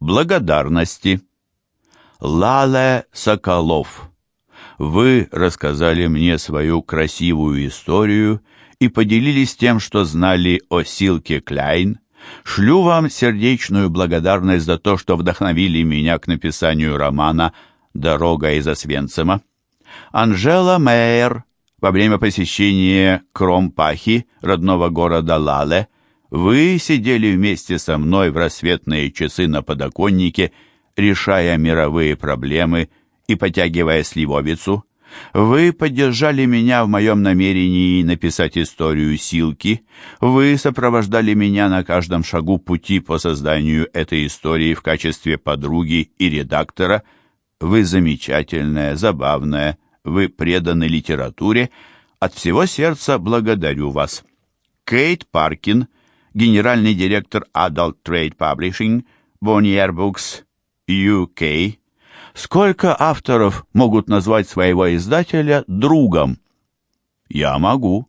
Благодарности. Лале Соколов. Вы рассказали мне свою красивую историю и поделились тем, что знали о Силке Кляйн. Шлю вам сердечную благодарность за то, что вдохновили меня к написанию романа «Дорога из Освенцима». Анжела Мейер во время посещения Кромпахи, родного города Лале, вы сидели вместе со мной в рассветные часы на подоконнике, решая мировые проблемы и потягивая сливовицу. Вы поддержали меня в моем намерении написать историю Силки. Вы сопровождали меня на каждом шагу пути по созданию этой истории в качестве подруги и редактора. Вы замечательная, забавная, вы преданы литературе. От всего сердца благодарю вас. Кейт Паркин, генеральный директор Adult Trade Publishing, Bonnier Books, UK. Сколько авторов могут назвать своего издателя другом? Я могу.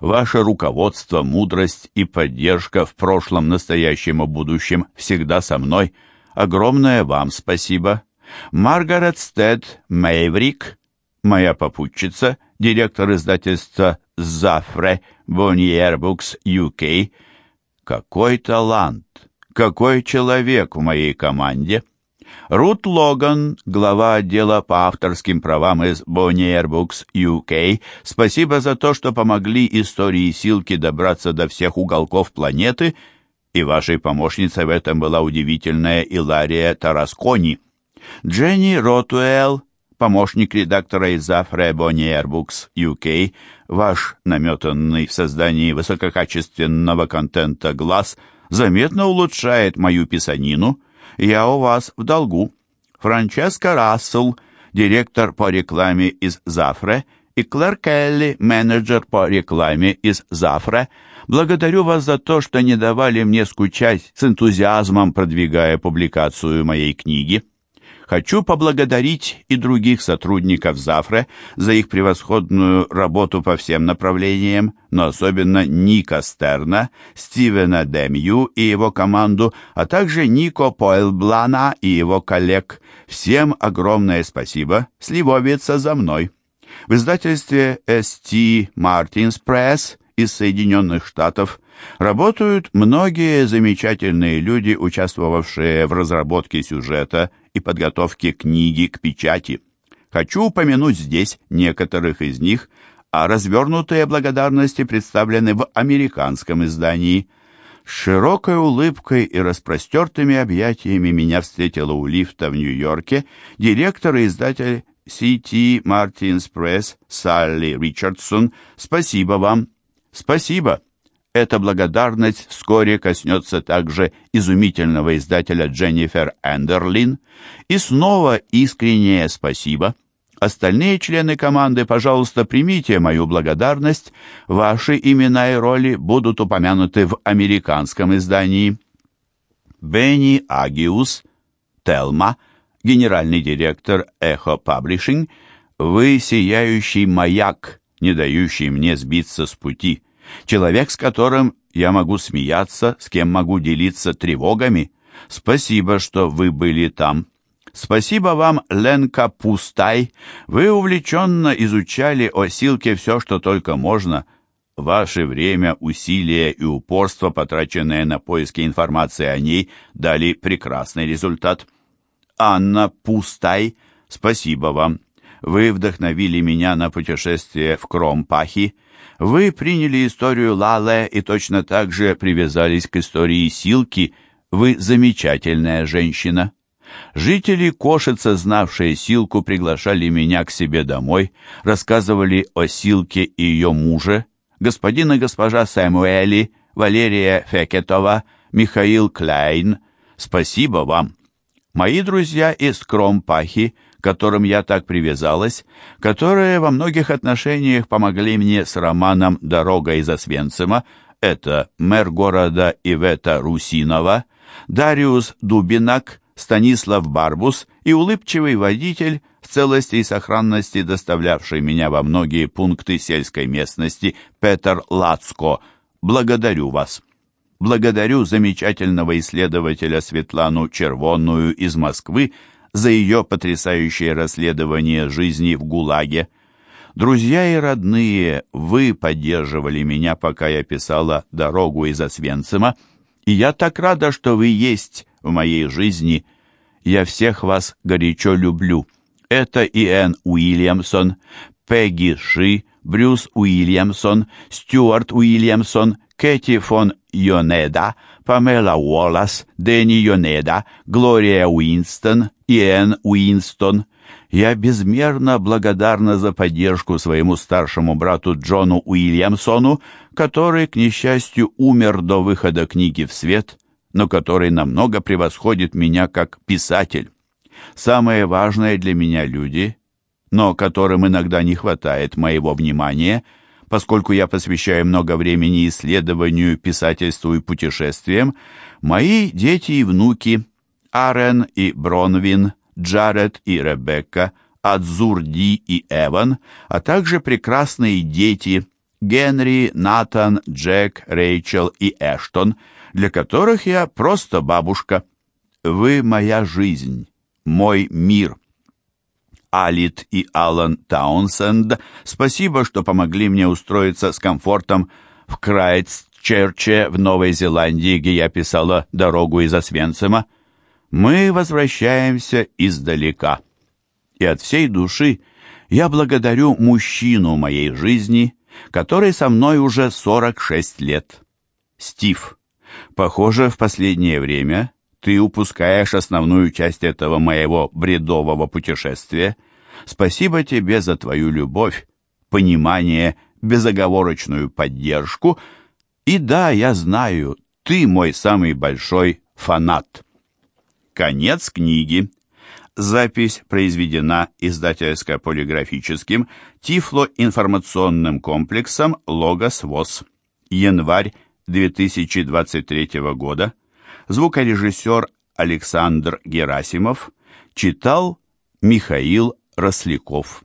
Ваше руководство, мудрость и поддержка в прошлом, настоящем и будущем всегда со мной. Огромное вам спасибо. Маргарет Стед Мейврик, моя попутчица, директор издательства Зафре Bonnier Books UK. Какой талант, какой человек в моей команде. Рут Логан, глава отдела по авторским правам из Bonnier Books UK, спасибо за то, что помогли истории Силки добраться до всех уголков планеты, и вашей помощницей в этом была удивительная Илария Тараскони. Дженни Ротуэлл, помощник редактора из Афре Bonnier Books UK, ваш наметанный в создании высококачественного контента глаз заметно улучшает мою писанину – я у вас в долгу. Франческа Рассел, директор по рекламе из Зафре, и Клэр Келли, менеджер по рекламе из Зафре, благодарю вас за то, что не давали мне скучать с энтузиазмом, продвигая публикацию моей книги. Хочу поблагодарить и других сотрудников Зафре за их превосходную работу по всем направлениям, но особенно Ника Стерна, Стивена Демью и его команду, а также Нико Поэлблана и его коллег. Всем огромное спасибо. Сливовица за мной. В издательстве ST Martins Press из Соединенных Штатов работают многие замечательные люди, участвовавшие в разработке сюжета и подготовке книги к печати. Хочу упомянуть здесь некоторых из них, а развернутые благодарности представлены в американском издании. С широкой улыбкой и распростертыми объятиями меня встретила у лифта в Нью-Йорке директор и издатель C.T. Martins Press Салли Ричардсон. Спасибо вам. Спасибо. Эта благодарность вскоре коснется также изумительного издателя Дженнифер Эндерлин. И снова искреннее спасибо. Остальные члены команды, пожалуйста, примите мою благодарность. Ваши имена и роли будут упомянуты в американском издании. Бенни Агиус, Телма, генеральный директор Эхо Паблишинг, вы сияющий маяк, не дающий мне сбиться с пути. Человек, с которым я могу смеяться, с кем могу делиться тревогами. Спасибо, что вы были там. Спасибо вам, Ленка Пустай. Вы увлеченно изучали о Силке все, что только можно. Ваше время, усилия и упорство, потраченные на поиски информации о ней, дали прекрасный результат. Анна Пустай, спасибо вам. Вы вдохновили меня на путешествие в Кромпахи. Вы приняли историю Лале и точно так же привязались к истории Силки. Вы замечательная женщина. Жители Кошица, знавшие Силку, приглашали меня к себе домой, рассказывали о Силке и ее муже, господин и госпожа Сэмуэли, Валерия Фекетова, Михаил Кляйн. Спасибо вам. Мои друзья из Кромпахи – которым я так привязалась, которые во многих отношениях помогли мне с романом «Дорога из Освенцима», это мэр города Ивета Русинова, Дариус Дубинак, Станислав Барбус и улыбчивый водитель, в целости и сохранности доставлявший меня во многие пункты сельской местности Петр Лацко. Благодарю вас. благодарю замечательного исследователя Светлану Червонную из Москвы за ее потрясающее расследование жизни в ГУЛАГе. Друзья и родные, вы поддерживали меня, пока я писала «Дорогу из Освенцима», и я так рада, что вы есть в моей жизни. Я всех вас горячо люблю. Это Иэн Уильямсон, Пегги Ши, Брюс Уильямсон, Стюарт Уильямсон, Кэти фон Йонеда, Памела Уоллас, Дэнни Йонеда, Глория Уинстон, Иэн Уинстон. Я безмерно благодарна за поддержку своему старшему брату Джону Уильямсону, который, к несчастью, умер до выхода книги в свет, но который намного превосходит меня как писатель. Самые важные для меня люди, но которым иногда не хватает моего внимания, поскольку я посвящаю много времени исследованию, писательству и путешествиям, мои дети и внуки, Арен и Бронвин, Джаред и Ребекка, Адзур Ди и Эван, а также прекрасные дети Генри, Натан, Джек, Рэйчел и Эштон, для которых я просто бабушка. Вы моя жизнь, мой мир. Алит и Алан Таунсенд, спасибо, что помогли мне устроиться с комфортом в Крайтсчерче в Новой Зеландии, где я писала «Дорогу из Освенцима». Мы возвращаемся издалека. И от всей души я благодарю мужчину моей жизни, который со мной уже 46 лет. Стив, похоже, в последнее время ты упускаешь основную часть этого моего бредового путешествия. Спасибо тебе за твою любовь, понимание, безоговорочную поддержку. И да, я знаю, ты мой самый большой фанат. Конец книги. Запись произведена издательско-полиграфическим Тифло-информационным комплексом «Логос ВОЗ». Январь 2023 года. Звукорежиссер Александр Герасимов читал Михаил Росляков.